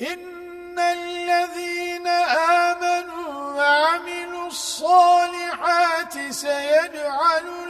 إن الذين آمنوا وعملوا الصالحات سيجعل لهم